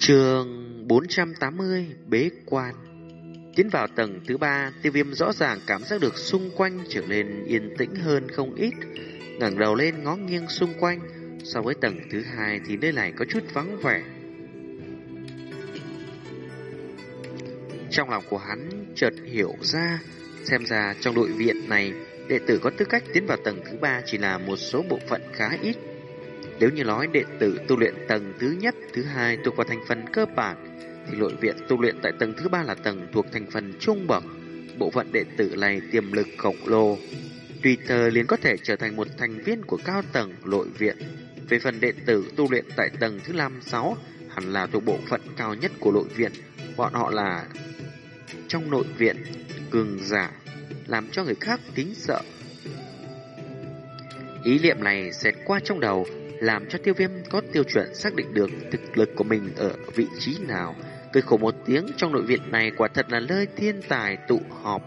Trường 480 Bế Quan Tiến vào tầng thứ ba, tiêu viêm rõ ràng cảm giác được xung quanh trở nên yên tĩnh hơn không ít. ngẩng đầu lên ngó nghiêng xung quanh, so với tầng thứ hai thì nơi này có chút vắng vẻ. Trong lòng của hắn chợt hiểu ra, xem ra trong đội viện này, đệ tử có tư cách tiến vào tầng thứ ba chỉ là một số bộ phận khá ít. Nếu như nói đệ tử tu luyện tầng thứ nhất, thứ hai thuộc vào thành phần cơ bản, thì nội viện tu luyện tại tầng thứ ba là tầng thuộc thành phần trung bậc. Bộ phận đệ tử này tiềm lực khổng lồ, tùy thời liền có thể trở thành một thành viên của cao tầng nội viện. Về phần đệ tử tu luyện tại tầng thứ 5, 6, hẳn là thuộc bộ phận cao nhất của nội viện. Bọn họ là trong nội viện, cường giả, làm cho người khác kính sợ. Ý niệm này xẹt qua trong đầu, làm cho tiêu viêm có tiêu chuẩn xác định được thực lực của mình ở vị trí nào. Cười khổ một tiếng trong nội viện này quả thật là nơi thiên tài tụ họp.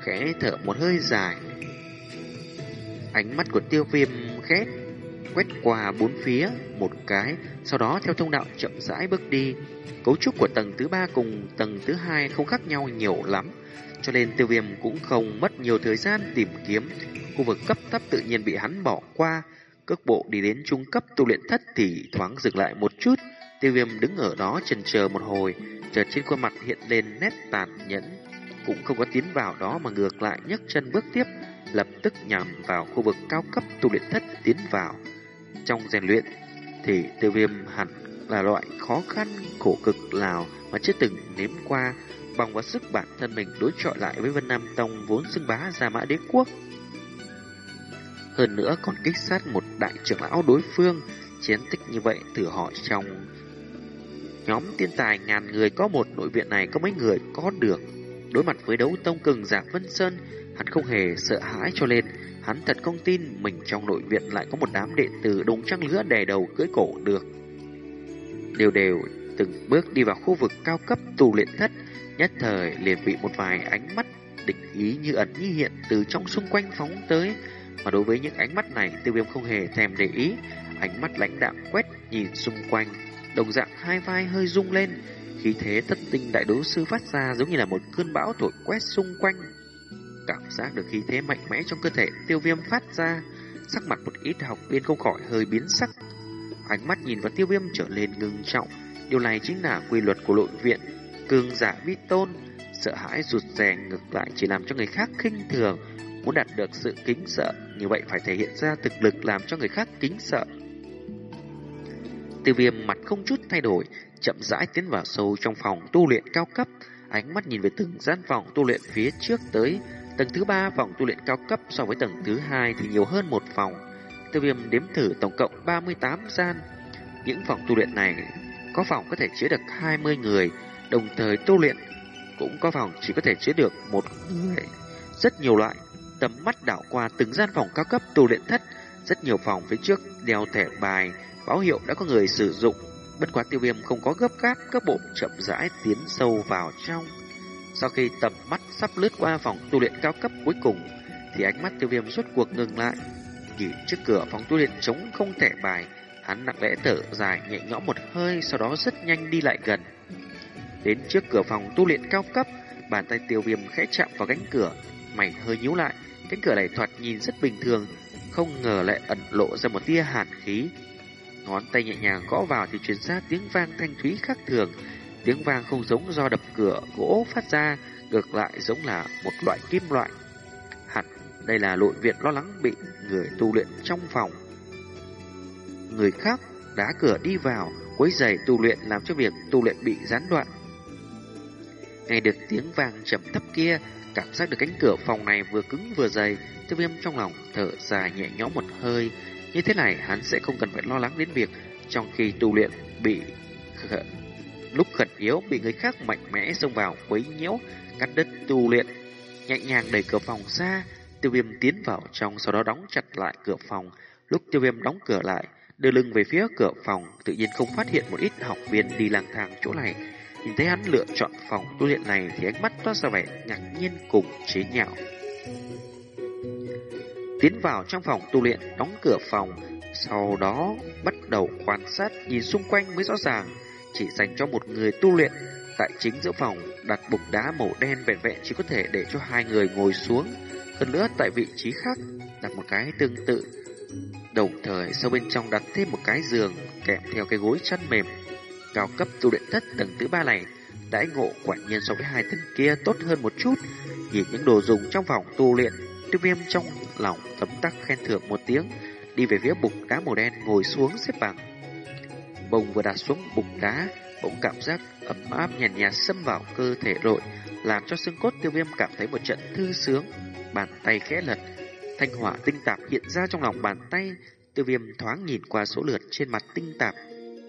Khẽ thở một hơi dài. Ánh mắt của tiêu viêm khét quét qua bốn phía một cái, sau đó theo thông đạo chậm rãi bước đi. Cấu trúc của tầng thứ ba cùng tầng thứ hai không khác nhau nhiều lắm, cho nên tiêu viêm cũng không mất nhiều thời gian tìm kiếm. Khu vực cấp thấp tự nhiên bị hắn bỏ qua, cước bộ đi đến trung cấp tu luyện thất thì thoáng dừng lại một chút. Tiêu viêm đứng ở đó chần chờ một hồi, chợt trên khuôn mặt hiện lên nét tàn nhẫn. Cũng không có tiến vào đó mà ngược lại nhấc chân bước tiếp, lập tức nhằm vào khu vực cao cấp tu luyện thất tiến vào. Trong rèn luyện thì tiêu viêm hẳn là loại khó khăn khổ cực nào mà chưa từng nếm qua bằng vào sức bản thân mình đối chọi lại với Vân Nam Tông vốn xưng bá Gia Mã Đế Quốc. Hơn nữa còn kích sát một đại trưởng lão đối phương, chiến tích như vậy thử hỏi trong nhóm tiên tài ngàn người có một nội viện này có mấy người có được. Đối mặt với đấu tông cường giả Vân Sơn, hắn không hề sợ hãi cho nên hắn thật không tin mình trong nội viện lại có một đám đệ tử đồng trăng lứa đè đầu cưỡi cổ được. Đều đều từng bước đi vào khu vực cao cấp tù luyện thất, nhất thời liền bị một vài ánh mắt địch ý như ẩn như hiện từ trong xung quanh phóng tới, mà đối với những ánh mắt này, tiêu viêm không hề thèm để ý. Ánh mắt lãnh đạm quét nhìn xung quanh. Đồng dạng hai vai hơi rung lên. Khí thế thất tinh đại đấu sư phát ra giống như là một cơn bão thổi quét xung quanh. Cảm giác được khí thế mạnh mẽ trong cơ thể tiêu viêm phát ra. Sắc mặt một ít học viên không khỏi hơi biến sắc. Ánh mắt nhìn vào tiêu viêm trở lên ngưng trọng. Điều này chính là quy luật của nội viện. Cường giả vi tôn, sợ hãi rụt rè ngược lại chỉ làm cho người khác khinh thường Muốn đạt được sự kính sợ, như vậy phải thể hiện ra thực lực làm cho người khác kính sợ. Tiêu viêm mặt không chút thay đổi, chậm rãi tiến vào sâu trong phòng tu luyện cao cấp, ánh mắt nhìn về từng gian phòng tu luyện phía trước tới. Tầng thứ ba phòng tu luyện cao cấp so với tầng thứ hai thì nhiều hơn một phòng. Tiêu viêm đếm thử tổng cộng 38 gian. Những phòng tu luyện này có phòng có thể chứa được 20 người, đồng thời tu luyện cũng có phòng chỉ có thể chứa được một người. Rất nhiều loại Tầm mắt đảo qua từng gian phòng cao cấp tu luyện thất, rất nhiều phòng phía trước đeo thẻ bài, báo hiệu đã có người sử dụng. Bất quá tiêu viêm không có gấp gáp, các bộ chậm rãi tiến sâu vào trong. Sau khi tầm mắt sắp lướt qua phòng tu luyện cao cấp cuối cùng, thì ánh mắt tiêu viêm suốt cuộc ngừng lại. Nhìn trước cửa phòng tu luyện trống không thẻ bài, hắn nặng lẽ thở dài nhẹ nhõm một hơi, sau đó rất nhanh đi lại gần. Đến trước cửa phòng tu luyện cao cấp, bàn tay tiêu viêm khẽ chạm vào cánh cửa, mày hơi nhíu lại, Cánh cửa này thoạt nhìn rất bình thường, không ngờ lại ẩn lộ ra một tia hàn khí. Ngón tay nhẹ nhàng gõ vào thì truyền ra tiếng vang thanh thúy khác thường. Tiếng vang không giống do đập cửa gỗ phát ra, ngược lại giống là một loại kim loại. Hẳn đây là nội viện lo lắng bị người tu luyện trong phòng. Người khác đá cửa đi vào, quấy giày tu luyện làm cho việc tu luyện bị gián đoạn. Nghe được tiếng vang trầm thấp kia, Cảm giác được cánh cửa phòng này vừa cứng vừa dày, tiêu viêm trong lòng thở dài nhẹ nhõm một hơi. Như thế này hắn sẽ không cần phải lo lắng đến việc trong khi tu luyện bị khẩn, lúc khẩn yếu bị người khác mạnh mẽ xông vào quấy nhiễu, cắt đứt tu luyện. Nhẹ nhàng đẩy cửa phòng ra, tiêu viêm tiến vào trong sau đó đóng chặt lại cửa phòng. Lúc tiêu viêm đóng cửa lại, đưa lưng về phía cửa phòng, tự nhiên không phát hiện một ít học viên đi lang thang chỗ này Nhìn thấy hắn lựa chọn phòng tu luyện này thì ánh mắt toát ra vẻ ngạc nhiên cùng chế nhạo. Tiến vào trong phòng tu luyện, đóng cửa phòng, sau đó bắt đầu quan sát nhìn xung quanh mới rõ ràng. chỉ dành cho một người tu luyện. Tại chính giữa phòng đặt bục đá màu đen vẹn vẹn chỉ có thể để cho hai người ngồi xuống. Hơn nữa tại vị trí khác đặt một cái tương tự. Đồng thời sau bên trong đặt thêm một cái giường kèm theo cái gối chăn mềm. Cao cấp tu luyện thất tầng thứ ba này đãi ngộ quả nhiên so với hai tầng kia tốt hơn một chút. Nhìn những đồ dùng trong phòng tu luyện, tiêu viêm trong lòng tấm tắc khen thưởng một tiếng, đi về phía bục đá màu đen ngồi xuống xếp bằng. Bông vừa đặt xuống bục đá, bỗng cảm giác ấm áp nhàn nhạt, xâm vào cơ thể nội, làm cho xương cốt tiêu viêm cảm thấy một trận thư sướng. Bàn tay khẽ lật, thanh hỏa tinh tạp hiện ra trong lòng bàn tay, tiêu viêm thoáng nhìn qua số lượt trên mặt tinh tạp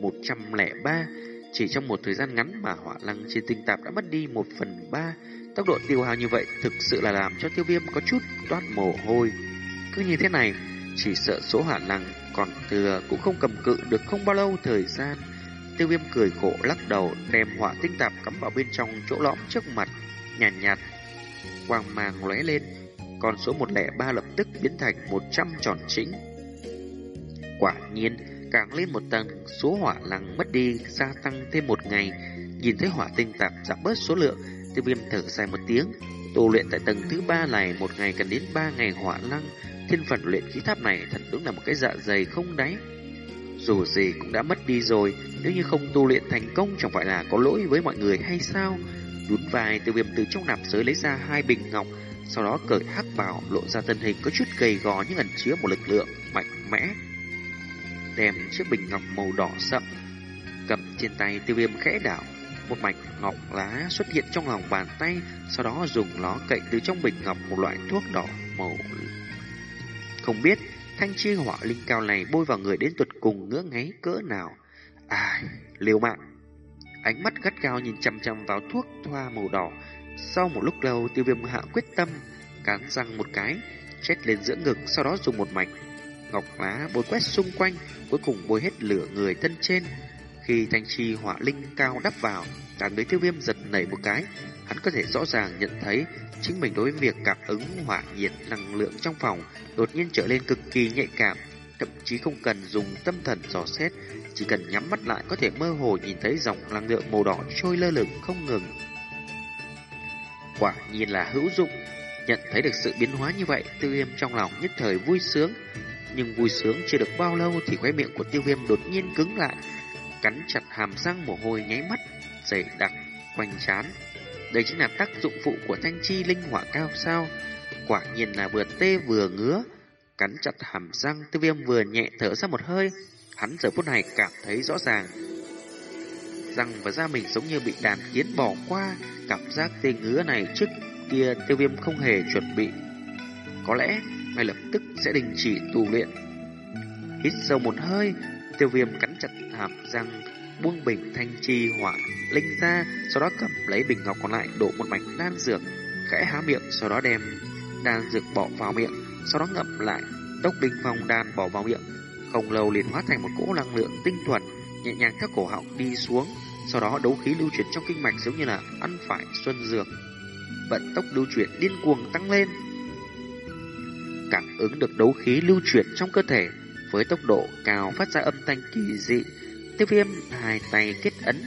103 chỉ trong một thời gian ngắn mà hỏa lăng trên tinh tạp đã mất đi một phần ba. Tốc độ tiêu hao như vậy thực sự là làm cho tiêu viêm có chút toát mồ hôi. Cứ như thế này, chỉ sợ số hỏa lăng còn thừa cũng không cầm cự được không bao lâu thời gian. Tiêu viêm cười khổ lắc đầu đem hỏa tinh tạp cắm vào bên trong chỗ lõm trước mặt, nhàn nhạt, nhạt. Quang mang lóe lên, con số 103 lập tức biến thành 100 tròn chính. Quả nhiên, càng lên một tầng, số hỏa lăng mất đi gia tăng thêm một ngày. Nhìn thấy hỏa tinh tạp giảm bớt số lượng, tiêu viêm thở dài một tiếng. Tu luyện tại tầng thứ ba này một ngày cần đến ba ngày hỏa lăng. Thiên phần luyện khí tháp này thật đúng là một cái dạ dày không đáy. Dù gì cũng đã mất đi rồi, nếu như không tu luyện thành công chẳng phải là có lỗi với mọi người hay sao? Đún vai tiêu viêm từ trong nạp giới lấy ra hai bình ngọc, sau đó cởi hắc bào lộ ra thân hình có chút gầy gò nhưng ẩn chứa một lực lượng mạnh mẽ đem chiếc bình ngọc màu đỏ sậm cầm trên tay tiêu viêm khẽ đảo. Một mảnh ngọc lá xuất hiện trong lòng bàn tay, sau đó dùng nó cậy từ trong bình ngọc một loại thuốc đỏ màu. Không biết thanh chi hỏa linh cao này bôi vào người đến tuột cùng ngứa ngáy cỡ nào. Ai, liều mạng. Ánh mắt gắt gao nhìn chăm chăm vào thuốc thoa màu đỏ. Sau một lúc lâu, tiêu viêm hạ quyết tâm, cắn răng một cái, chết lên giữa ngực, sau đó dùng một mảnh ngọc lá bôi quét xung quanh, cuối cùng bôi hết lửa người thân trên. Khi thanh chi hỏa linh cao đắp vào, đàn người tiêu viêm giật nảy một cái, hắn có thể rõ ràng nhận thấy chính mình đối với việc cảm ứng hỏa nhiệt năng lượng trong phòng đột nhiên trở lên cực kỳ nhạy cảm, thậm chí không cần dùng tâm thần dò xét, chỉ cần nhắm mắt lại có thể mơ hồ nhìn thấy dòng năng lượng màu đỏ trôi lơ lửng không ngừng. Quả nhiên là hữu dụng, nhận thấy được sự biến hóa như vậy, Tiêu Viêm trong lòng nhất thời vui sướng, nhưng vui sướng chưa được bao lâu thì khóe miệng của tiêu viêm đột nhiên cứng lại, cắn chặt hàm răng mồ hôi nháy mắt, dày đặc, quanh chán. Đây chính là tác dụng phụ của thanh chi linh hỏa cao sao. Quả nhiên là vừa tê vừa ngứa, cắn chặt hàm răng tiêu viêm vừa nhẹ thở ra một hơi. Hắn giờ phút này cảm thấy rõ ràng răng và da mình giống như bị đàn kiến bỏ qua, cảm giác tê ngứa này trước kia tiêu viêm không hề chuẩn bị. Có lẽ ngay lập tức sẽ đình chỉ tu luyện. Hít sâu một hơi, tiêu viêm cắn chặt hàm răng, buông bình thanh chi hỏa linh ra, sau đó cầm lấy bình ngọc còn lại đổ một mảnh đan dược, khẽ há miệng, sau đó đem đan dược bỏ vào miệng, sau đó ngậm lại, tốc bình phong đan bỏ vào miệng, không lâu liền hóa thành một cỗ năng lượng tinh thuần, nhẹ nhàng theo cổ họng đi xuống, sau đó đấu khí lưu chuyển trong kinh mạch giống như là ăn phải xuân dược. Vận tốc lưu chuyển điên cuồng tăng lên, cảm ứng được đấu khí lưu chuyển trong cơ thể với tốc độ cao phát ra âm thanh kỳ dị. Tiêu viêm hai tay kết ấn,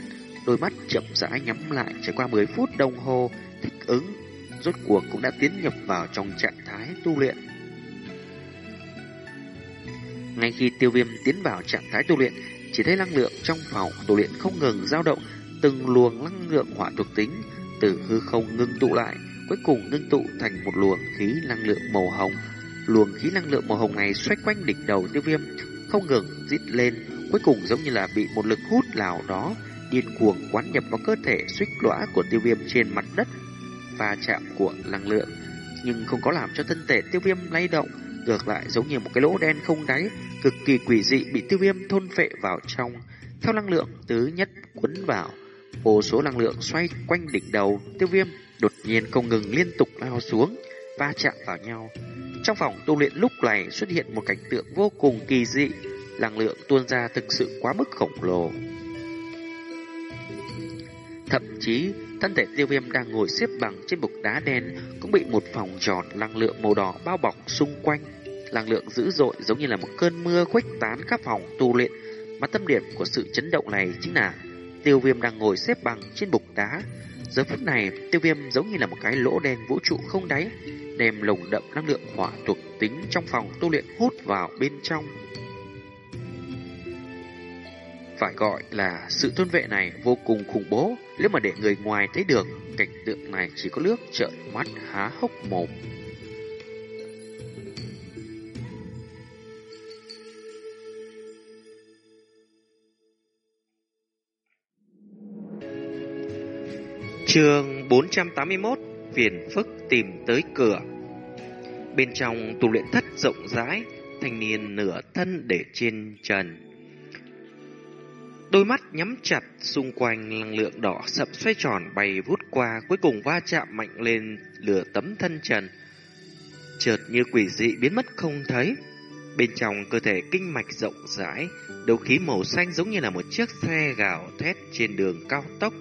đôi mắt chậm rãi nhắm lại trải qua 10 phút đồng hồ thích ứng, rốt cuộc cũng đã tiến nhập vào trong trạng thái tu luyện. Ngay khi tiêu viêm tiến vào trạng thái tu luyện, chỉ thấy năng lượng trong phòng tu luyện không ngừng dao động, từng luồng năng lượng hỏa thuộc tính từ hư không ngưng tụ lại, cuối cùng ngưng tụ thành một luồng khí năng lượng màu hồng luồng khí năng lượng màu hồng này xoay quanh đỉnh đầu tiêu viêm, không ngừng rít lên, cuối cùng giống như là bị một lực hút nào đó điên cuồng quán nhập vào cơ thể suýt lõa của tiêu viêm trên mặt đất và chạm của năng lượng, nhưng không có làm cho thân thể tiêu viêm lay động, ngược lại giống như một cái lỗ đen không đáy, cực kỳ quỷ dị bị tiêu viêm thôn phệ vào trong, theo năng lượng tứ nhất quấn vào. Vô số năng lượng xoay quanh đỉnh đầu, tiêu viêm đột nhiên không ngừng liên tục lao xuống, va chạm vào nhau. Trong phòng tu luyện lúc này xuất hiện một cảnh tượng vô cùng kỳ dị, năng lượng tuôn ra thực sự quá mức khổng lồ. Thậm chí, thân thể tiêu viêm đang ngồi xếp bằng trên bục đá đen cũng bị một vòng tròn năng lượng màu đỏ bao bọc xung quanh. Năng lượng dữ dội giống như là một cơn mưa khuếch tán khắp phòng tu luyện, mà tâm điểm của sự chấn động này chính là tiêu viêm đang ngồi xếp bằng trên bục đá. Giờ phút này, tiêu viêm giống như là một cái lỗ đen vũ trụ không đáy, đem lồng đậm năng lượng hỏa thuộc tính trong phòng tu luyện hút vào bên trong. Phải gọi là sự tôn vệ này vô cùng khủng bố, nếu mà để người ngoài thấy được, cảnh tượng này chỉ có nước trợn mắt há hốc mồm. Trường 481 Phiền phức tìm tới cửa. Bên trong tu luyện thất rộng rãi, Thanh niên nửa thân để trên trần. Đôi mắt nhắm chặt Xung quanh năng lượng đỏ sậm xoay tròn bay vút qua, Cuối cùng va chạm mạnh lên lửa tấm thân trần. Chợt như quỷ dị biến mất không thấy. Bên trong cơ thể kinh mạch rộng rãi đầu khí màu xanh giống như là một chiếc xe gào thét trên đường cao tốc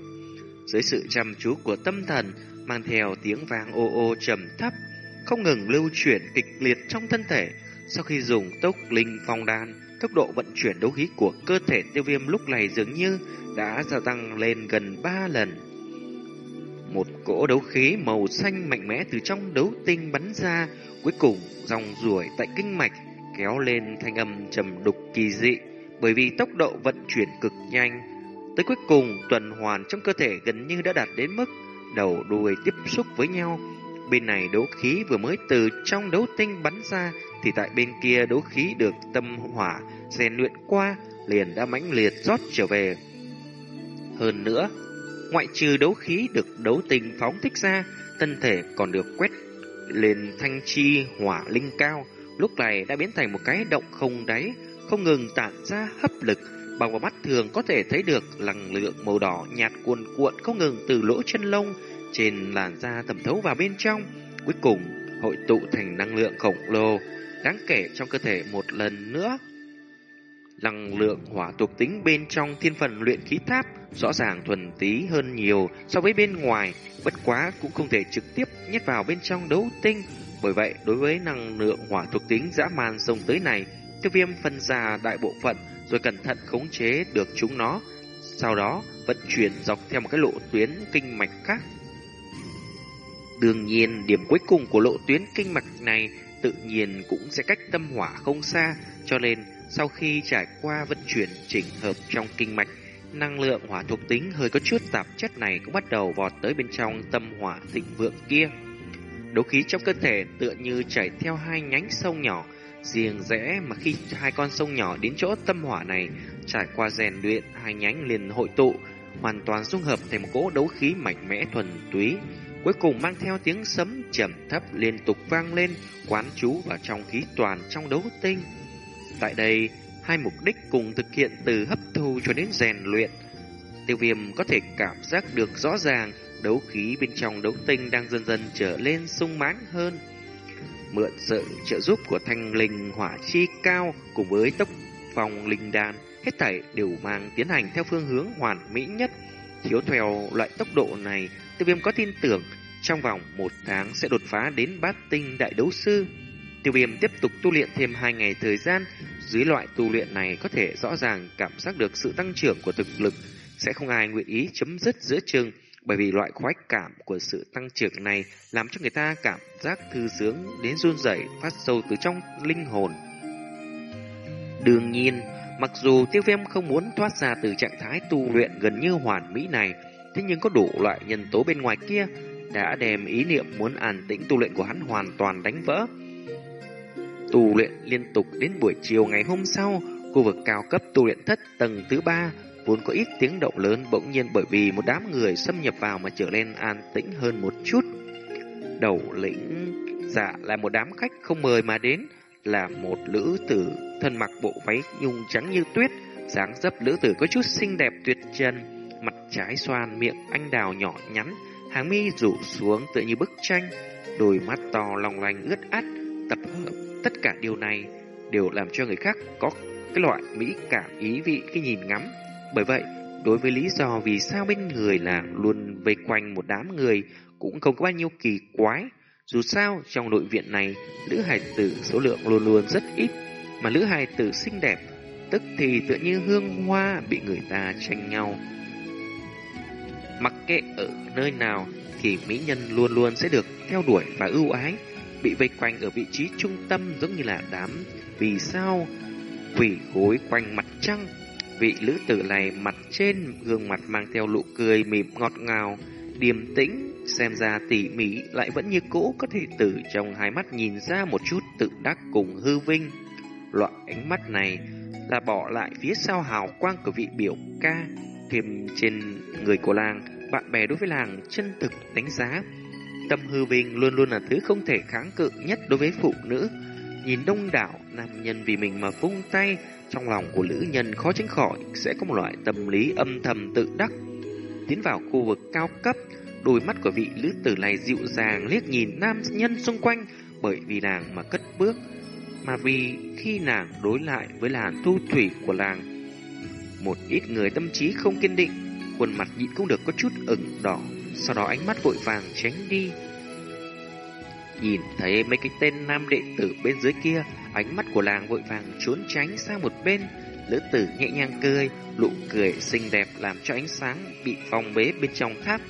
dưới sự chăm chú của tâm thần, mang theo tiếng vang ô ô trầm thấp, không ngừng lưu chuyển kịch liệt trong thân thể. Sau khi dùng tốc linh phong đan, tốc độ vận chuyển đấu khí của cơ thể tiêu viêm lúc này dường như đã gia tăng lên gần 3 lần. Một cỗ đấu khí màu xanh mạnh mẽ từ trong đấu tinh bắn ra, cuối cùng dòng ruổi tại kinh mạch kéo lên thanh âm trầm đục kỳ dị, bởi vì tốc độ vận chuyển cực nhanh, Tới cuối cùng, tuần hoàn trong cơ thể gần như đã đạt đến mức đầu đuôi tiếp xúc với nhau. Bên này đấu khí vừa mới từ trong đấu tinh bắn ra, thì tại bên kia đấu khí được tâm hỏa rèn luyện qua, liền đã mãnh liệt rót trở về. Hơn nữa, ngoại trừ đấu khí được đấu tinh phóng thích ra, thân thể còn được quét lên thanh chi hỏa linh cao, lúc này đã biến thành một cái động không đáy, không ngừng tản ra hấp lực, Bằng vào mắt thường có thể thấy được năng lượng màu đỏ nhạt cuồn cuộn không ngừng từ lỗ chân lông trên làn da thẩm thấu vào bên trong, cuối cùng hội tụ thành năng lượng khổng lồ đáng kể trong cơ thể một lần nữa. Năng lượng hỏa thuộc tính bên trong thiên phần luyện khí tháp rõ ràng thuần tí hơn nhiều so với bên ngoài, bất quá cũng không thể trực tiếp nhét vào bên trong đấu tinh. Bởi vậy, đối với năng lượng hỏa thuộc tính dã man sông tới này, tiêu viêm phân ra đại bộ phận rồi cẩn thận khống chế được chúng nó, sau đó vận chuyển dọc theo một cái lộ tuyến kinh mạch khác. Đương nhiên, điểm cuối cùng của lộ tuyến kinh mạch này tự nhiên cũng sẽ cách tâm hỏa không xa, cho nên sau khi trải qua vận chuyển chỉnh hợp trong kinh mạch, năng lượng hỏa thuộc tính hơi có chút tạp chất này cũng bắt đầu vọt tới bên trong tâm hỏa thịnh vượng kia. Đấu khí trong cơ thể tựa như chảy theo hai nhánh sông nhỏ, riêng rẽ mà khi hai con sông nhỏ đến chỗ tâm hỏa này, trải qua rèn luyện, hai nhánh liền hội tụ, hoàn toàn dung hợp thành một cỗ đấu khí mạnh mẽ thuần túy, cuối cùng mang theo tiếng sấm trầm thấp liên tục vang lên, quán chú vào trong khí toàn trong đấu tinh. Tại đây, hai mục đích cùng thực hiện từ hấp thu cho đến rèn luyện. Tiêu viêm có thể cảm giác được rõ ràng đấu khí bên trong đấu tinh đang dần dần trở lên sung mãn hơn mượn sự trợ giúp của thanh linh hỏa chi cao cùng với tốc phòng linh đan, hết thảy đều mang tiến hành theo phương hướng hoàn mỹ nhất. Thiếu theo loại tốc độ này, tiêu viêm có tin tưởng trong vòng một tháng sẽ đột phá đến bát tinh đại đấu sư. Tiêu viêm tiếp tục tu luyện thêm hai ngày thời gian, dưới loại tu luyện này có thể rõ ràng cảm giác được sự tăng trưởng của thực lực, sẽ không ai nguyện ý chấm dứt giữa chừng bởi vì loại khoái cảm của sự tăng trưởng này làm cho người ta cảm giác thư sướng đến run rẩy phát sâu từ trong linh hồn. Đương nhiên, mặc dù tiêu viêm không muốn thoát ra từ trạng thái tu luyện gần như hoàn mỹ này, thế nhưng có đủ loại nhân tố bên ngoài kia đã đem ý niệm muốn an tĩnh tu luyện của hắn hoàn toàn đánh vỡ. Tu luyện liên tục đến buổi chiều ngày hôm sau, khu vực cao cấp tu luyện thất tầng thứ ba vốn có ít tiếng động lớn bỗng nhiên bởi vì một đám người xâm nhập vào mà trở nên an tĩnh hơn một chút. Đầu lĩnh dạ là một đám khách không mời mà đến, là một nữ tử thân mặc bộ váy nhung trắng như tuyết, dáng dấp nữ tử có chút xinh đẹp tuyệt trần, mặt trái xoan miệng anh đào nhỏ nhắn, hàng mi rủ xuống tựa như bức tranh, đôi mắt to long lanh ướt át, tập hợp tất cả điều này đều làm cho người khác có cái loại mỹ cảm ý vị khi nhìn ngắm. Bởi vậy, đối với lý do vì sao bên người làng luôn vây quanh một đám người cũng không có bao nhiêu kỳ quái. Dù sao, trong nội viện này, nữ hài tử số lượng luôn luôn rất ít, mà nữ hài tử xinh đẹp, tức thì tựa như hương hoa bị người ta tranh nhau. Mặc kệ ở nơi nào thì mỹ nhân luôn luôn sẽ được theo đuổi và ưu ái, bị vây quanh ở vị trí trung tâm giống như là đám vì sao quỷ gối quanh mặt trăng. Vị lữ tử này mặt trên gương mặt mang theo nụ cười mỉm ngọt ngào, điềm tĩnh, xem ra tỉ mỉ lại vẫn như cũ có thể từ trong hai mắt nhìn ra một chút tự đắc cùng hư vinh. Loại ánh mắt này là bỏ lại phía sau hào quang của vị biểu ca thêm trên người của làng, bạn bè đối với làng chân thực đánh giá. Tâm hư vinh luôn luôn là thứ không thể kháng cự nhất đối với phụ nữ. Nhìn đông đảo, nam nhân vì mình mà vung tay, trong lòng của nữ nhân khó tránh khỏi sẽ có một loại tâm lý âm thầm tự đắc. Tiến vào khu vực cao cấp, đôi mắt của vị nữ tử này dịu dàng liếc nhìn nam nhân xung quanh bởi vì nàng mà cất bước, mà vì khi nàng đối lại với làn thu thủy của làng. Một ít người tâm trí không kiên định, khuôn mặt nhịn cũng được có chút ửng đỏ, sau đó ánh mắt vội vàng tránh đi. Nhìn thấy mấy cái tên nam đệ tử bên dưới kia, ánh mắt của làng vội vàng trốn tránh sang một bên. Lữ tử nhẹ nhàng cười, nụ cười xinh đẹp làm cho ánh sáng bị phong bế bên trong tháp.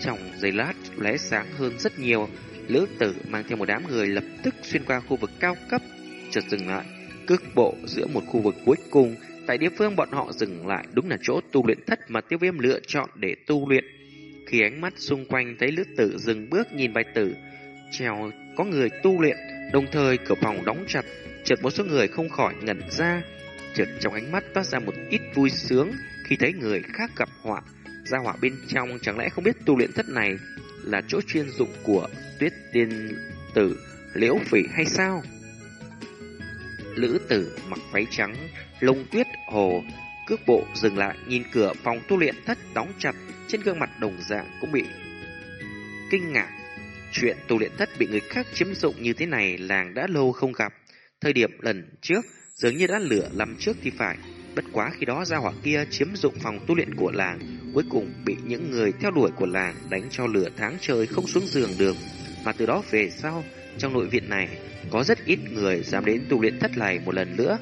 Trong giây lát lóe sáng hơn rất nhiều, lữ tử mang theo một đám người lập tức xuyên qua khu vực cao cấp, chợt dừng lại, cước bộ giữa một khu vực cuối cùng. Tại địa phương bọn họ dừng lại đúng là chỗ tu luyện thất mà tiêu viêm lựa chọn để tu luyện. Khi ánh mắt xung quanh thấy lữ tử dừng bước nhìn bài tử, trèo có người tu luyện, đồng thời cửa phòng đóng chặt, chợt một số người không khỏi ngẩn ra, chợt trong ánh mắt toát ra một ít vui sướng khi thấy người khác gặp họa. Gia họa bên trong chẳng lẽ không biết tu luyện thất này là chỗ chuyên dụng của tuyết tiên tử liễu phỉ hay sao? Lữ tử mặc váy trắng, lông tuyết hồ, cước bộ dừng lại nhìn cửa phòng tu luyện thất đóng chặt, trên gương mặt đồng dạng cũng bị kinh ngạc. Chuyện tu luyện thất bị người khác chiếm dụng như thế này làng đã lâu không gặp. Thời điểm lần trước dường như đã lửa năm trước thì phải. Bất quá khi đó gia hỏa kia chiếm dụng phòng tu luyện của làng, cuối cùng bị những người theo đuổi của làng đánh cho lửa tháng trời không xuống giường được. Mà từ đó về sau, trong nội viện này, có rất ít người dám đến tu luyện thất này một lần nữa.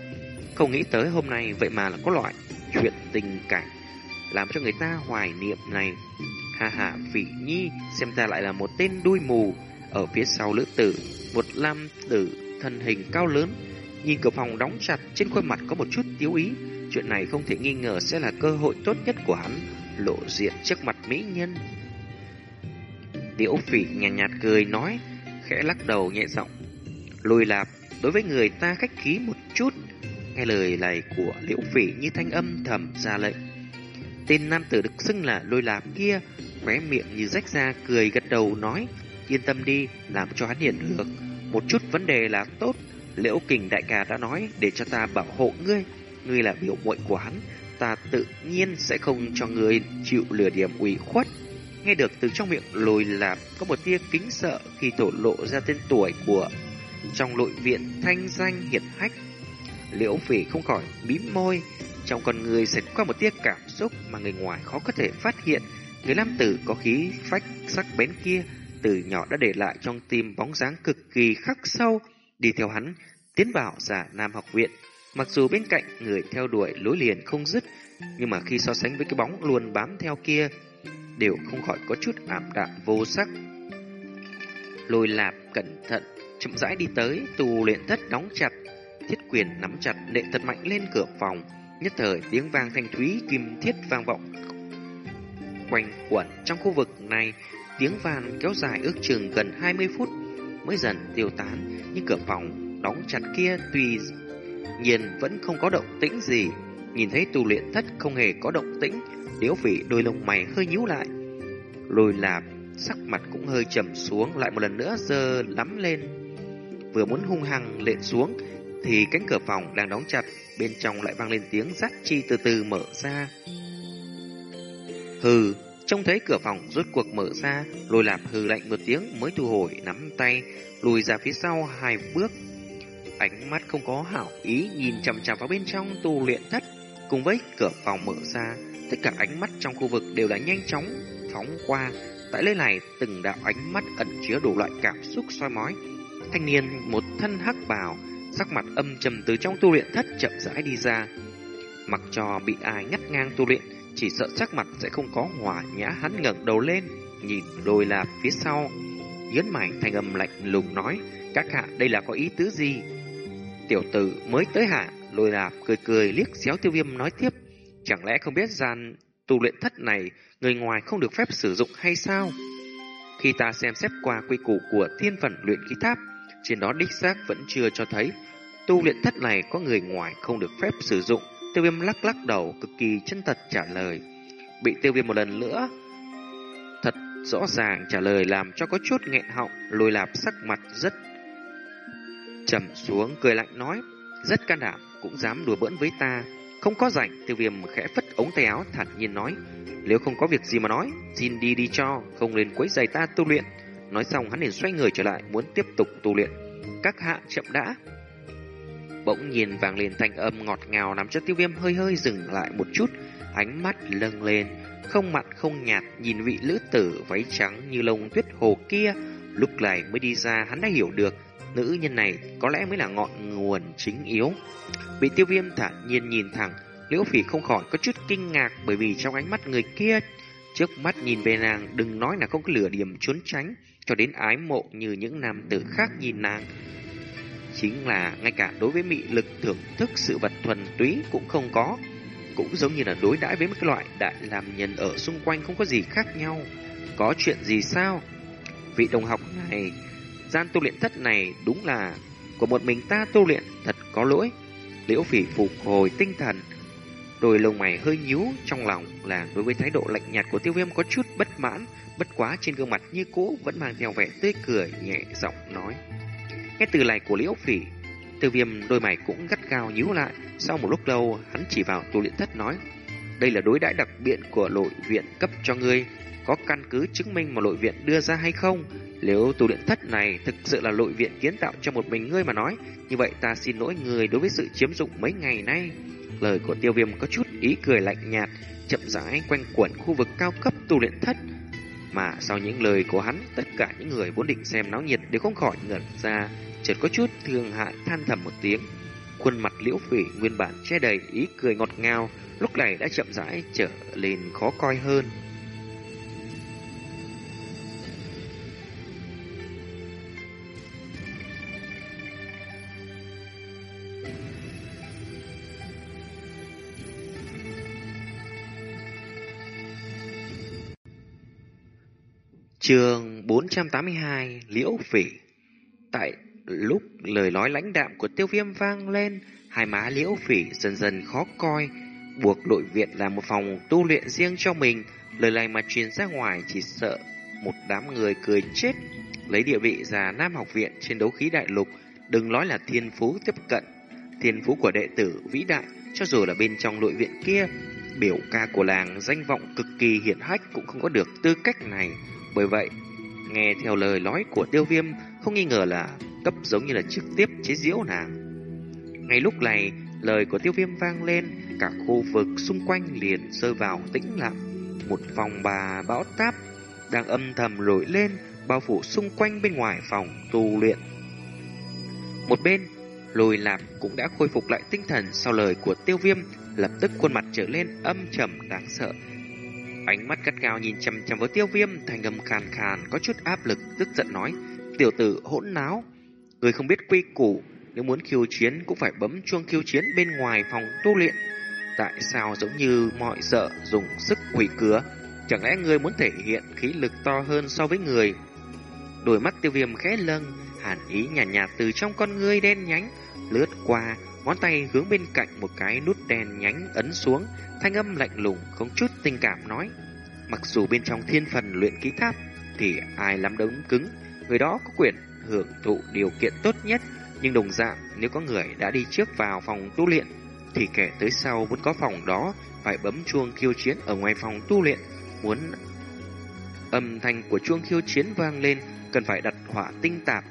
Không nghĩ tới hôm nay vậy mà là có loại chuyện tình cảnh làm cho người ta hoài niệm này. Ha ha, phỉ nhi xem ta lại là một tên đuôi mù ở phía sau lữ tử, một lam tử thân hình cao lớn, nhìn cửa phòng đóng chặt trên khuôn mặt có một chút tiếu ý. Chuyện này không thể nghi ngờ sẽ là cơ hội tốt nhất của hắn lộ diện trước mặt mỹ nhân. Liễu phỉ nhàn nhạt, nhạt cười nói, khẽ lắc đầu nhẹ giọng. Lùi lạp, đối với người ta khách khí một chút. Nghe lời này của liễu phỉ như thanh âm thầm ra lệnh. Tên nam tử được xưng là lôi lạp kia, khóe miệng như rách ra cười gật đầu nói, yên tâm đi, làm cho hắn hiện được. Một chút vấn đề là tốt, liễu kình đại ca đã nói để cho ta bảo hộ ngươi. Ngươi là biểu muội của hắn, ta tự nhiên sẽ không cho ngươi chịu lừa điểm ủy khuất. Nghe được từ trong miệng lồi làm có một tia kính sợ khi thổ lộ ra tên tuổi của trong nội viện thanh danh hiển hách. Liễu phỉ không khỏi mím môi, trong con người sệt qua một tia cảm xúc mà người ngoài khó có thể phát hiện. Người nam tử có khí phách sắc bén kia từ nhỏ đã để lại trong tim bóng dáng cực kỳ khắc sâu, đi theo hắn, tiến vào giả nam học viện. Mặc dù bên cạnh người theo đuổi lối liền không dứt, nhưng mà khi so sánh với cái bóng luôn bám theo kia, đều không khỏi có chút ảm đạm vô sắc. Lôi lạp cẩn thận, chậm rãi đi tới, tù luyện thất đóng chặt, thiết quyền nắm chặt nệ thật mạnh lên cửa phòng. Nhất thời tiếng vang thanh thúy kim thiết vang vọng quanh quẩn trong khu vực này, tiếng vàn kéo dài ước chừng gần 20 phút mới dần tiêu tán, nhưng cửa phòng đóng chặt kia tuy nhiên vẫn không có động tĩnh gì. Nhìn thấy tu luyện thất không hề có động tĩnh, liễu vị đôi lông mày hơi nhíu lại. Lôi lạp, sắc mặt cũng hơi trầm xuống lại một lần nữa dơ lắm lên. Vừa muốn hung hăng lệ xuống, thì cánh cửa phòng đang đóng chặt, bên trong lại vang lên tiếng rắc chi từ từ mở ra. Hừ, trông thấy cửa phòng rốt cuộc mở ra, lôi lạp hừ lạnh một tiếng mới thu hồi nắm tay, lùi ra phía sau hai bước. Ánh mắt không có hảo ý nhìn chằm chằm vào bên trong tu luyện thất, cùng với cửa phòng mở ra, tất cả ánh mắt trong khu vực đều đã nhanh chóng phóng qua. Tại nơi này, từng đạo ánh mắt ẩn chứa đủ loại cảm xúc soi mói. Thanh niên một thân hắc bào, sắc mặt âm trầm từ trong tu luyện thất chậm rãi đi ra. Mặc cho bị ai ngắt ngang tu luyện, chỉ sợ chắc mặt sẽ không có hỏa nhã hắn ngẩng đầu lên, nhìn đôi lạp phía sau. Nhớn mảnh thanh âm lạnh lùng nói, các hạ đây là có ý tứ gì? Tiểu tử mới tới hạ, lôi lạp cười cười liếc xéo tiêu viêm nói tiếp, chẳng lẽ không biết gian tu luyện thất này người ngoài không được phép sử dụng hay sao? Khi ta xem xét qua quy củ của thiên phần luyện khí tháp, trên đó đích xác vẫn chưa cho thấy tu luyện thất này có người ngoài không được phép sử dụng. Tiêu viêm lắc lắc đầu cực kỳ chân thật trả lời. Bị tiêu viêm một lần nữa thật rõ ràng trả lời làm cho có chút nghẹn họng, lôi lạp sắc mặt rất trầm xuống cười lạnh nói, rất can đảm cũng dám đùa bỡn với ta. Không có rảnh, tiêu viêm khẽ phất ống tay áo thản nhiên nói, nếu không có việc gì mà nói, xin đi đi cho, không nên quấy giày ta tu luyện. Nói xong hắn liền xoay người trở lại muốn tiếp tục tu luyện. Các hạ chậm đã. Bỗng nhìn vang lên thanh âm ngọt ngào làm cho tiêu viêm hơi hơi dừng lại một chút, ánh mắt lâng lên, không mặn không nhạt nhìn vị lữ tử váy trắng như lông tuyết hồ kia. Lúc này mới đi ra hắn đã hiểu được nữ nhân này có lẽ mới là ngọn nguồn chính yếu. Bị tiêu viêm thản nhiên nhìn thẳng, liễu phỉ không khỏi có chút kinh ngạc bởi vì trong ánh mắt người kia trước mắt nhìn về nàng đừng nói là không có lửa điểm trốn tránh cho đến ái mộ như những nam tử khác nhìn nàng chính là ngay cả đối với mị lực thưởng thức sự vật thuần túy cũng không có. Cũng giống như là đối đãi với một cái loại đại làm nhân ở xung quanh không có gì khác nhau. Có chuyện gì sao? Vị đồng học này, gian tu luyện thất này đúng là của một mình ta tu luyện thật có lỗi. Liễu phỉ phục hồi tinh thần, đôi lông mày hơi nhíu trong lòng là đối với thái độ lạnh nhạt của tiêu viêm có chút bất mãn, bất quá trên gương mặt như cũ vẫn mang theo vẻ tươi cười nhẹ giọng nói. Nghe từ này của Liễu Phỉ, Tiêu Viêm đôi mày cũng gắt gao nhíu lại. Sau một lúc lâu, hắn chỉ vào tu luyện thất nói: "Đây là đối đãi đặc biệt của nội viện cấp cho ngươi, có căn cứ chứng minh mà nội viện đưa ra hay không? Nếu tu luyện thất này thực sự là nội viện kiến tạo cho một mình ngươi mà nói, như vậy ta xin lỗi người đối với sự chiếm dụng mấy ngày nay." Lời của Tiêu Viêm có chút ý cười lạnh nhạt, chậm rãi quanh quẩn khu vực cao cấp tu luyện thất. Mà sau những lời của hắn, tất cả những người vốn định xem náo nhiệt đều không khỏi ngẩn ra, chợt có chút thương hại than thầm một tiếng. Khuôn mặt liễu phỉ nguyên bản che đầy ý cười ngọt ngào, lúc này đã chậm rãi trở lên khó coi hơn. Trường 482 Liễu Phỉ Tại lúc lời nói lãnh đạm của tiêu viêm vang lên, hai má liễu phỉ dần dần khó coi, buộc nội viện là một phòng tu luyện riêng cho mình, lời này mà truyền ra ngoài chỉ sợ một đám người cười chết. Lấy địa vị già Nam học viện trên đấu khí đại lục, đừng nói là thiên phú tiếp cận, thiên phú của đệ tử vĩ đại, cho dù là bên trong nội viện kia, biểu ca của làng danh vọng cực kỳ hiển hách cũng không có được tư cách này. Bởi vậy, nghe theo lời nói của tiêu viêm, không nghi ngờ là cấp giống như là trực tiếp chế giễu nàng. Ngay lúc này, lời của tiêu viêm vang lên, cả khu vực xung quanh liền rơi vào tĩnh lặng. Một vòng bà bão táp đang âm thầm nổi lên, bao phủ xung quanh bên ngoài phòng tu luyện. Một bên, lùi lạp cũng đã khôi phục lại tinh thần sau lời của tiêu viêm, lập tức khuôn mặt trở lên âm trầm đáng sợ. Ánh mắt cắt cao nhìn chăm chăm với tiêu viêm, thành âm khàn khàn, có chút áp lực, tức giận nói, tiểu tử hỗn náo, Người không biết quy củ, nếu muốn khiêu chiến cũng phải bấm chuông khiêu chiến bên ngoài phòng tu luyện. Tại sao giống như mọi sợ dùng sức quỷ cửa? Chẳng lẽ người muốn thể hiện khí lực to hơn so với người? Đôi mắt tiêu viêm khẽ lâng, hàn ý nhàn nhạt, nhạt từ trong con ngươi đen nhánh, lướt qua, ngón tay hướng bên cạnh một cái nút đèn nhánh ấn xuống, thanh âm lạnh lùng không chút tình cảm nói. Mặc dù bên trong thiên phần luyện ký tháp, thì ai lắm đống cứng, người đó có quyền hưởng thụ điều kiện tốt nhất, nhưng đồng dạng nếu có người đã đi trước vào phòng tu luyện, thì kẻ tới sau muốn có phòng đó phải bấm chuông khiêu chiến ở ngoài phòng tu luyện, muốn âm thanh của chuông khiêu chiến vang lên cần phải đặt hỏa tinh tạp.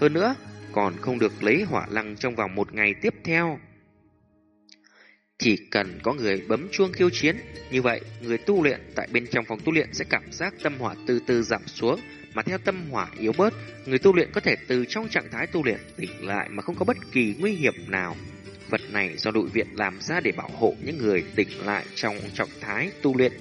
Hơn nữa, còn không được lấy hỏa lăng trong vòng một ngày tiếp theo. Chỉ cần có người bấm chuông khiêu chiến, như vậy người tu luyện tại bên trong phòng tu luyện sẽ cảm giác tâm hỏa từ từ giảm xuống, mà theo tâm hỏa yếu bớt, người tu luyện có thể từ trong trạng thái tu luyện tỉnh lại mà không có bất kỳ nguy hiểm nào. vật này do đội viện làm ra để bảo hộ những người tỉnh lại trong trạng thái tu luyện.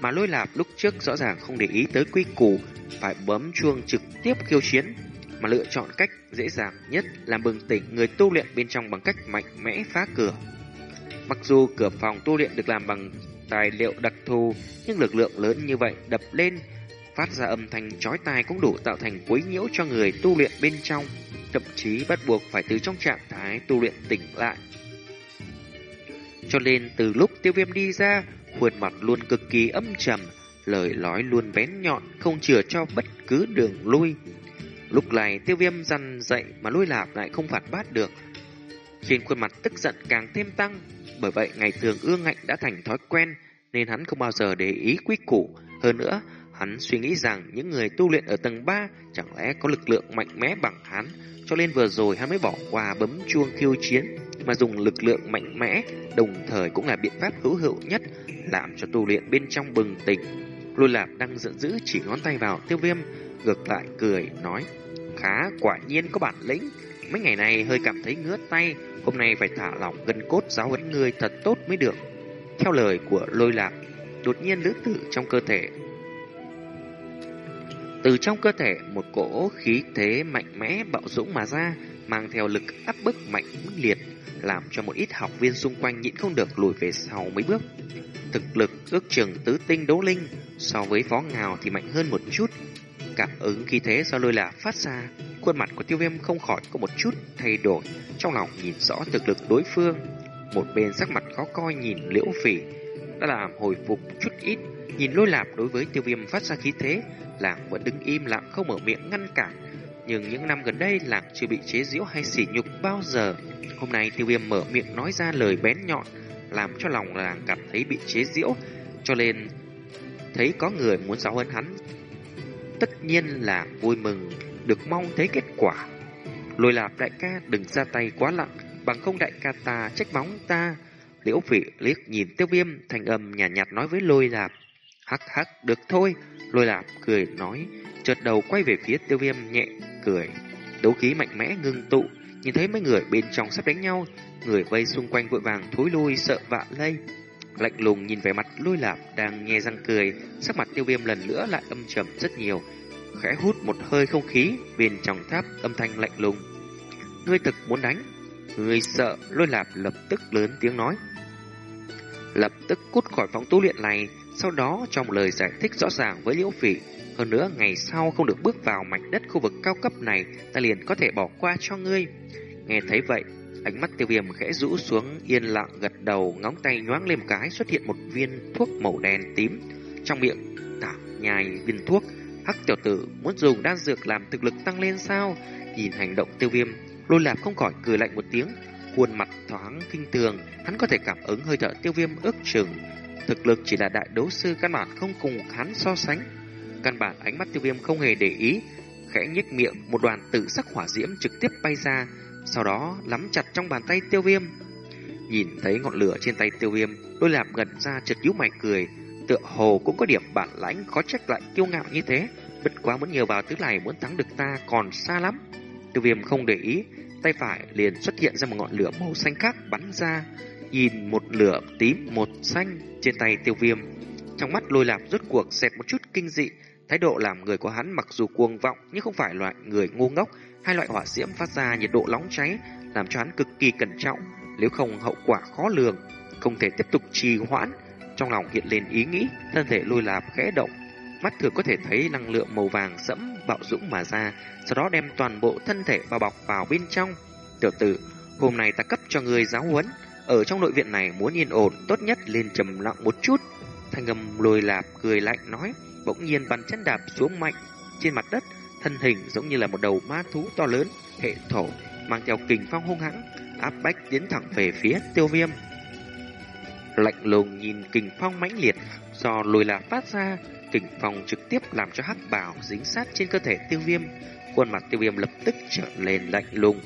Mà lôi lạp lúc trước rõ ràng không để ý tới quy củ, phải bấm chuông trực tiếp khiêu chiến, mà lựa chọn cách dễ dàng nhất là bừng tỉnh người tu luyện bên trong bằng cách mạnh mẽ phá cửa. Mặc dù cửa phòng tu luyện được làm bằng tài liệu đặc thù, nhưng lực lượng lớn như vậy đập lên, phát ra âm thanh chói tai cũng đủ tạo thành quấy nhiễu cho người tu luyện bên trong, thậm chí bắt buộc phải từ trong trạng thái tu luyện tỉnh lại. Cho nên từ lúc tiêu viêm đi ra, khuôn mặt luôn cực kỳ âm trầm, lời nói luôn bén nhọn, không chừa cho bất cứ đường lui. Lúc này tiêu viêm dằn dậy mà lôi lạp lại không phạt bát được. khiến khuôn mặt tức giận càng thêm tăng, bởi vậy ngày thường ương ngạnh đã thành thói quen nên hắn không bao giờ để ý quy củ. Hơn nữa, hắn suy nghĩ rằng những người tu luyện ở tầng 3 chẳng lẽ có lực lượng mạnh mẽ bằng hắn, cho nên vừa rồi hắn mới bỏ qua bấm chuông khiêu chiến mà dùng lực lượng mạnh mẽ, đồng thời cũng là biện pháp hữu hiệu nhất làm cho tu luyện bên trong bừng tỉnh. Lôi Lạp đang giận dữ chỉ ngón tay vào tiêu viêm, ngược lại cười nói, khá quả nhiên có bản lĩnh, mấy ngày này hơi cảm thấy ngứa tay, hôm nay phải thả lỏng gân cốt giáo huấn người thật tốt mới được. Theo lời của Lôi Lạp, đột nhiên lữ tử trong cơ thể từ trong cơ thể một cỗ khí thế mạnh mẽ bạo dũng mà ra, mang theo lực áp bức mạnh liệt, làm cho một ít học viên xung quanh nhịn không được lùi về sau mấy bước. Thực lực ước chừng tứ tinh đấu linh, so với phó ngào thì mạnh hơn một chút. Cảm ứng khí thế do lôi lạ phát ra, khuôn mặt của tiêu viêm không khỏi có một chút thay đổi, trong lòng nhìn rõ thực lực đối phương. Một bên sắc mặt khó coi nhìn liễu phỉ, đã làm hồi phục chút ít, nhìn lôi lạp đối với tiêu viêm phát ra khí thế, làng vẫn đứng im lặng không mở miệng ngăn cản. Nhưng những năm gần đây làng chưa bị chế giễu hay sỉ nhục bao giờ. Hôm nay tiêu viêm mở miệng nói ra lời bén nhọn, làm cho lòng làng cảm thấy bị chế giễu, cho nên thấy có người muốn giáo hơn hắn. Tất nhiên là vui mừng, được mong thấy kết quả. Lôi lạp đại ca đừng ra tay quá lặng, bằng không đại ca ta trách móng ta. Liễu Phỉ liếc nhìn tiêu viêm, thành âm nhạt, nhạt nói với lôi lạp. Hắc hắc, được thôi, Lôi lạp cười nói, chợt đầu quay về phía tiêu viêm nhẹ cười. Đấu khí mạnh mẽ ngưng tụ, nhìn thấy mấy người bên trong sắp đánh nhau, người vây xung quanh vội vàng thối lui sợ vạ lây. Lạnh lùng nhìn về mặt lôi lạp đang nghe răng cười, sắc mặt tiêu viêm lần nữa lại âm trầm rất nhiều. Khẽ hút một hơi không khí, bên trong tháp âm thanh lạnh lùng. Ngươi thực muốn đánh, người sợ lôi lạp lập tức lớn tiếng nói. Lập tức cút khỏi phóng tu luyện này, sau đó trong lời giải thích rõ ràng với Liễu Phỉ, hơn nữa ngày sau không được bước vào mảnh đất khu vực cao cấp này, ta liền có thể bỏ qua cho ngươi. Nghe thấy vậy, ánh mắt tiêu viêm khẽ rũ xuống yên lặng gật đầu ngóng tay nhoáng lên một cái xuất hiện một viên thuốc màu đen tím trong miệng tả nhai viên thuốc hắc tiểu tử muốn dùng đan dược làm thực lực tăng lên sao nhìn hành động tiêu viêm lôi lạp không khỏi cười lạnh một tiếng khuôn mặt thoáng kinh tường hắn có thể cảm ứng hơi thở tiêu viêm ước chừng Thực lực chỉ là đại đấu sư căn bản không cùng hắn so sánh. Căn bản ánh mắt tiêu viêm không hề để ý, khẽ nhếch miệng một đoàn tử sắc hỏa diễm trực tiếp bay ra, sau đó nắm chặt trong bàn tay tiêu viêm. Nhìn thấy ngọn lửa trên tay tiêu viêm, đôi lạp gần ra chợt nhíu mày cười, tựa hồ cũng có điểm bản lãnh khó trách lại kiêu ngạo như thế, bất quá muốn nhờ vào thứ này muốn thắng được ta còn xa lắm. Tiêu viêm không để ý, tay phải liền xuất hiện ra một ngọn lửa màu xanh khác bắn ra, nhìn một lửa tím một xanh trên tay tiêu viêm. Trong mắt lôi lạp rốt cuộc xẹt một chút kinh dị, thái độ làm người của hắn mặc dù cuồng vọng nhưng không phải loại người ngu ngốc, hai loại hỏa diễm phát ra nhiệt độ nóng cháy, làm cho hắn cực kỳ cẩn trọng, nếu không hậu quả khó lường, không thể tiếp tục trì hoãn. Trong lòng hiện lên ý nghĩ, thân thể lôi lạp khẽ động, mắt thường có thể thấy năng lượng màu vàng sẫm bạo dũng mà ra, sau đó đem toàn bộ thân thể bao bọc vào bên trong. Tiểu tử, hôm nay ta cấp cho người giáo huấn, ở trong nội viện này muốn yên ổn, tốt nhất lên trầm lặng một chút. Thanh âm lùi lạp cười lạnh nói, bỗng nhiên bàn chân đạp xuống mạnh trên mặt đất, thân hình giống như là một đầu ma thú to lớn, hệ thổ, mang theo kình phong hung hãng, áp bách tiến thẳng về phía tiêu viêm. Lạnh lùng nhìn kình phong mãnh liệt do lùi lạp phát ra, kình phong trực tiếp làm cho hắc bào dính sát trên cơ thể tiêu viêm. Khuôn mặt tiêu viêm lập tức trở lên lạnh lùng,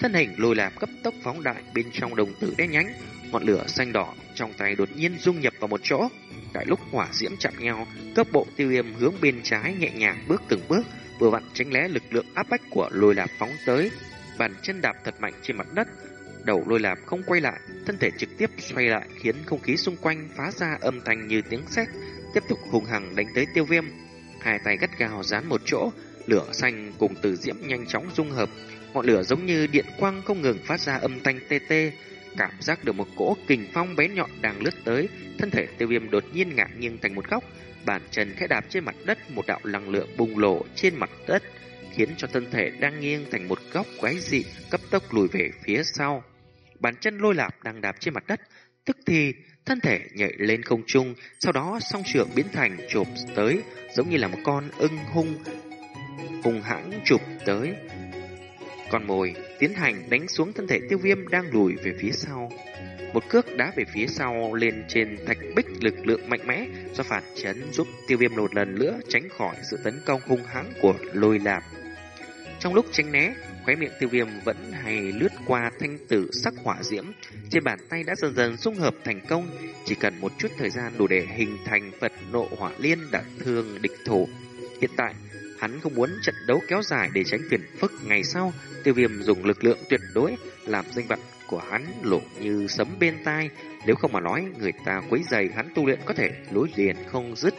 Thân hình lôi lạp cấp tốc phóng đại bên trong đồng tử đen nhánh, ngọn lửa xanh đỏ trong tay đột nhiên dung nhập vào một chỗ. Tại lúc hỏa diễm chạm nhau, cấp bộ tiêu viêm hướng bên trái nhẹ nhàng bước từng bước, vừa vặn tránh lé lực lượng áp bách của lôi lạp phóng tới. Bàn chân đạp thật mạnh trên mặt đất, đầu lôi lạp không quay lại, thân thể trực tiếp xoay lại khiến không khí xung quanh phá ra âm thanh như tiếng sét, tiếp tục hùng hằng đánh tới tiêu viêm. Hai tay gắt gào dán một chỗ, lửa xanh cùng từ diễm nhanh chóng dung hợp, ngọn lửa giống như điện quang không ngừng phát ra âm thanh tê tê, cảm giác được một cỗ kình phong bén nhọn đang lướt tới, thân thể tiêu viêm đột nhiên ngã nghiêng thành một góc, bàn chân khẽ đạp trên mặt đất một đạo năng lượng bùng lộ trên mặt đất, khiến cho thân thể đang nghiêng thành một góc quái dị, cấp tốc lùi về phía sau. Bàn chân lôi lạp đang đạp trên mặt đất, tức thì thân thể nhảy lên không trung, sau đó song trưởng biến thành chụp tới, giống như là một con ưng hung hung hãng chụp tới. Con mồi tiến hành đánh xuống thân thể tiêu viêm đang lùi về phía sau. Một cước đá về phía sau lên trên thạch bích lực lượng mạnh mẽ do phản chấn giúp tiêu viêm một lần nữa tránh khỏi sự tấn công hung hãng của lôi lạp. Trong lúc tránh né, khóe miệng tiêu viêm vẫn hay lướt qua thanh tử sắc hỏa diễm. Trên bàn tay đã dần dần dung hợp thành công, chỉ cần một chút thời gian đủ để hình thành Phật nộ hỏa liên đã thương địch thủ. Hiện tại, hắn không muốn trận đấu kéo dài để tránh phiền phức ngày sau. Tiêu viêm dùng lực lượng tuyệt đối làm danh vọng của hắn lộ như sấm bên tai. Nếu không mà nói, người ta quấy giày hắn tu luyện có thể lối liền không dứt.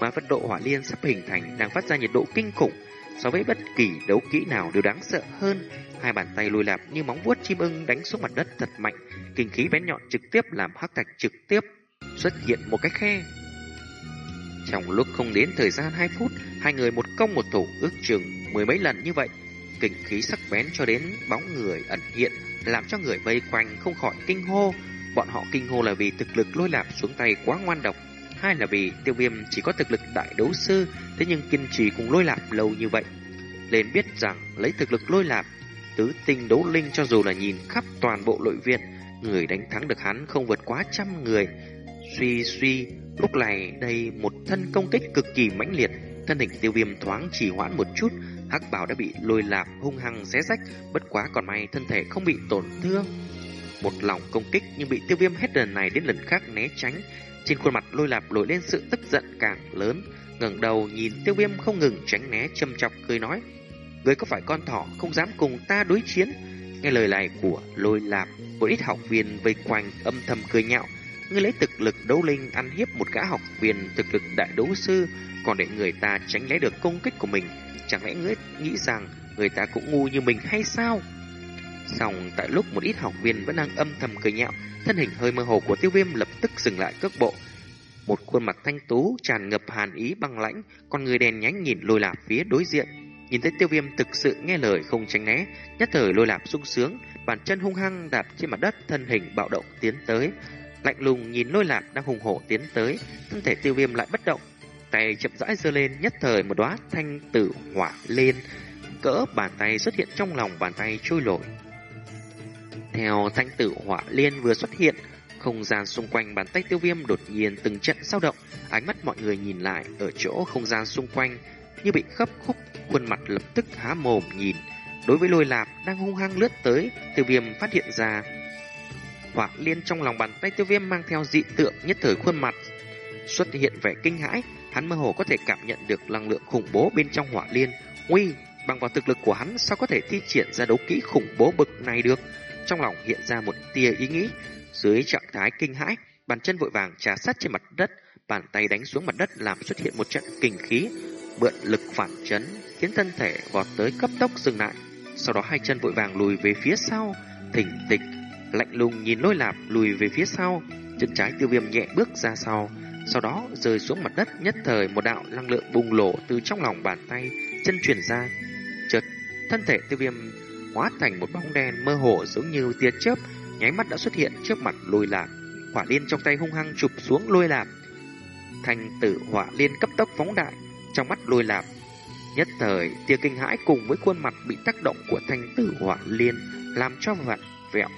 Mà Phật độ hỏa liên sắp hình thành đang phát ra nhiệt độ kinh khủng so với bất kỳ đấu kỹ nào đều đáng sợ hơn. Hai bàn tay lùi lạp như móng vuốt chim ưng đánh xuống mặt đất thật mạnh, kinh khí bén nhọn trực tiếp làm hắc thạch trực tiếp xuất hiện một cái khe. Trong lúc không đến thời gian 2 phút, hai người một công một thủ ước chừng mười mấy lần như vậy, kinh khí sắc bén cho đến bóng người ẩn hiện, làm cho người vây quanh không khỏi kinh hô. Bọn họ kinh hô là vì thực lực lôi lạp xuống tay quá ngoan độc, hai là vì tiêu viêm chỉ có thực lực đại đấu sư, thế nhưng kiên trì cùng lôi lạp lâu như vậy. Lên biết rằng lấy thực lực lôi lạp, tứ tinh đấu linh cho dù là nhìn khắp toàn bộ nội viện, người đánh thắng được hắn không vượt quá trăm người. Suy suy, lúc này đây một thân công kích cực kỳ mãnh liệt, thân hình tiêu viêm thoáng trì hoãn một chút, hắc bảo đã bị lôi lạp hung hăng xé rách, bất quá còn may thân thể không bị tổn thương. Một lòng công kích nhưng bị tiêu viêm hết lần này đến lần khác né tránh, trên khuôn mặt lôi lạp nổi lên sự tức giận càng lớn, ngẩng đầu nhìn tiêu viêm không ngừng tránh né châm chọc cười nói. Người có phải con thỏ không dám cùng ta đối chiến? Nghe lời này của lôi lạp, một ít học viên vây quanh âm thầm cười nhạo. Ngươi lấy thực lực đấu linh ăn hiếp một gã học viên thực lực đại đấu sư, còn để người ta tránh né được công kích của mình. Chẳng lẽ ngươi nghĩ rằng người ta cũng ngu như mình hay sao? Xong tại lúc một ít học viên vẫn đang âm thầm cười nhạo, thân hình hơi mơ hồ của tiêu viêm lập tức dừng lại cước bộ. Một khuôn mặt thanh tú tràn ngập hàn ý băng lãnh, con người đèn nhánh nhìn lôi lạp phía đối diện. Nhìn thấy tiêu viêm thực sự nghe lời không tránh né, nhất thời lôi lạp sung sướng, bàn chân hung hăng đạp trên mặt đất, thân hình bạo động tiến tới. Lạnh lùng nhìn lôi lạp đang hùng hổ tiến tới, thân thể tiêu viêm lại bất động, tay chậm rãi giơ lên, nhất thời một đóa thanh tử hỏa lên, cỡ bàn tay xuất hiện trong lòng bàn tay trôi nổi. Theo thanh tử hỏa liên vừa xuất hiện, không gian xung quanh bàn tay tiêu viêm đột nhiên từng trận dao động, ánh mắt mọi người nhìn lại ở chỗ không gian xung quanh như bị khớp khúc, khuôn mặt lập tức há mồm nhìn. Đối với lôi lạp đang hung hăng lướt tới, tiêu viêm phát hiện ra. Hỏa liên trong lòng bàn tay tiêu viêm mang theo dị tượng nhất thời khuôn mặt xuất hiện vẻ kinh hãi, hắn mơ hồ có thể cảm nhận được năng lượng khủng bố bên trong hỏa liên. Nguy, bằng vào thực lực của hắn sao có thể thi triển ra đấu kỹ khủng bố bực này được? Trong lòng hiện ra một tia ý nghĩ, dưới trạng thái kinh hãi, bàn chân vội vàng trà sát trên mặt đất, bàn tay đánh xuống mặt đất làm xuất hiện một trận kinh khí, mượn lực phản chấn, khiến thân thể vọt tới cấp tốc dừng lại. Sau đó hai chân vội vàng lùi về phía sau, thỉnh tịch, lạnh lùng nhìn lôi lạp lùi về phía sau, chân trái tiêu viêm nhẹ bước ra sau, sau đó rơi xuống mặt đất nhất thời một đạo năng lượng bùng nổ từ trong lòng bàn tay, chân truyền ra. Chợt, thân thể tiêu viêm hóa thành một bóng đen mơ hồ giống như tia chớp, nháy mắt đã xuất hiện trước mặt lôi lạc. Hỏa liên trong tay hung hăng chụp xuống lôi lạc. Thành tử hỏa liên cấp tốc phóng đại, trong mắt lôi lạc Nhất thời, tia kinh hãi cùng với khuôn mặt bị tác động của thanh tử hỏa liên làm cho vặn vẹo